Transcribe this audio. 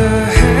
The.